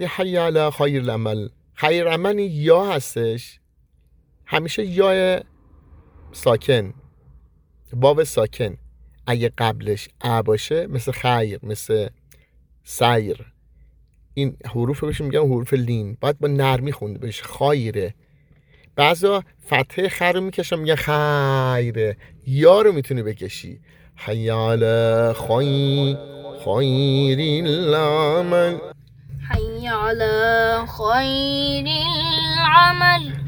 حی علی خیر العمل. خیر این یا هستش همیشه یا ساکن باب ساکن. اگه قبلش ا باشه مثل خیر مثل سیر. این حروف بهش میگن حروف لین. باید با نرمی خونده بشه خایره. بعضا فتحه خر رو می‌کشن میگن خیره. یا رو می‌تونی بکشی. حیال خیر خیر حي على خير العمل.